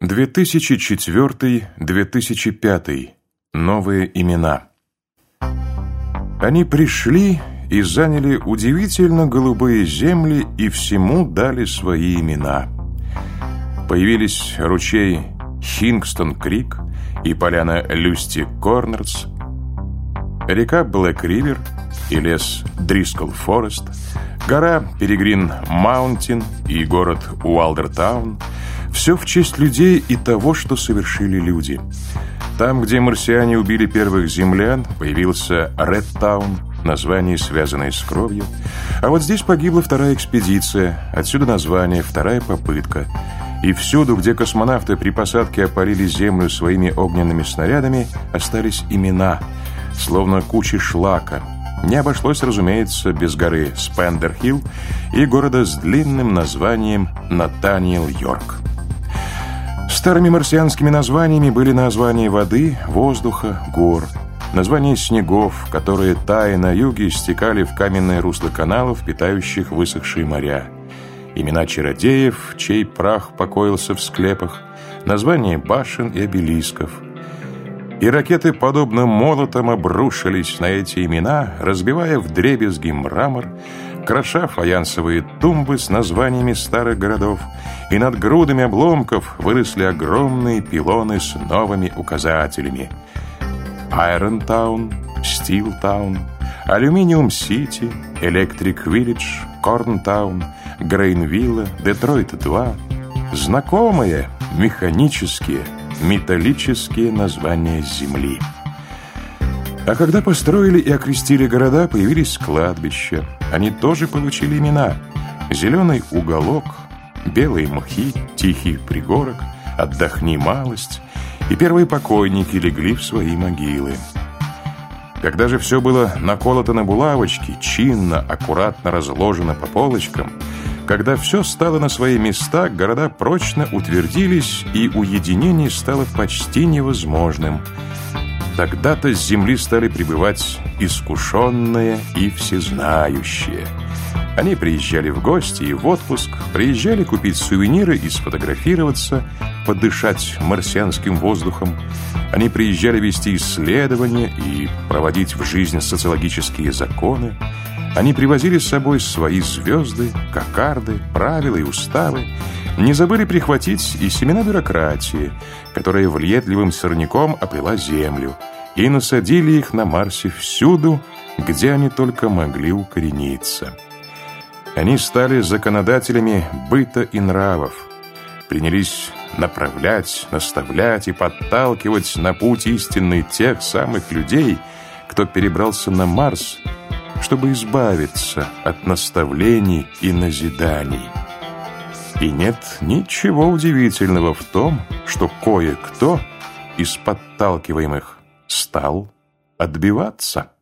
2004-2005. Новые имена. Они пришли и заняли удивительно голубые земли и всему дали свои имена. Появились ручей Хингстон-Крик и поляна Люсти-Корнерс, река Блэк-Ривер и лес Дрискл-Форест, гора Перегрин-Маунтин и город Уалдертаун – все в честь людей и того, что совершили люди. Там, где марсиане убили первых землян, появился Редтаун, название, связанное с кровью. А вот здесь погибла вторая экспедиция, отсюда название «Вторая попытка». И всюду, где космонавты при посадке опалили Землю своими огненными снарядами, остались имена, словно кучи шлака. Не обошлось, разумеется, без горы Спендерхилл и города с длинным названием Натаниэл-Йорк. Старыми марсианскими названиями были названия воды, воздуха, гор, названия снегов, которые, тая на юге, стекали в каменное русло каналов, питающих высохшие моря, имена чародеев, чей прах покоился в склепах, названия башен и обелисков. И ракеты, подобно молотам, обрушились на эти имена, разбивая вдребезги мрамор, кроша фаянсовые тумбы с названиями старых городов, и над грудами обломков выросли огромные пилоны с новыми указателями. Айронтаун, Стилтаун, Алюминиум-Сити, Электрик-Виллидж, Корнтаун, Грейнвилла, Детройт-2. Знакомые, механические, металлические названия Земли. А когда построили и окрестили города, появились кладбища. Они тоже получили имена. Зеленый уголок, белые мхи, тихий пригорок, отдохни малость. И первые покойники легли в свои могилы. Когда же все было наколото на булавочки, чинно, аккуратно разложено по полочкам, когда все стало на свои места, города прочно утвердились, и уединение стало почти невозможным – Тогда-то с земли стали прибывать искушенные и всезнающие. Они приезжали в гости и в отпуск, приезжали купить сувениры и сфотографироваться, подышать марсианским воздухом. Они приезжали вести исследования и проводить в жизнь социологические законы. Они привозили с собой свои звезды, кокарды, правила и уставы, не забыли прихватить и семена бюрократии, которая влиятливым сорняком оплела землю, и насадили их на Марсе всюду, где они только могли укорениться. Они стали законодателями быта и нравов, принялись направлять, наставлять и подталкивать на путь истинный тех самых людей, кто перебрался на Марс, чтобы избавиться от наставлений и назиданий. И нет ничего удивительного в том, что кое-кто из подталкиваемых стал отбиваться.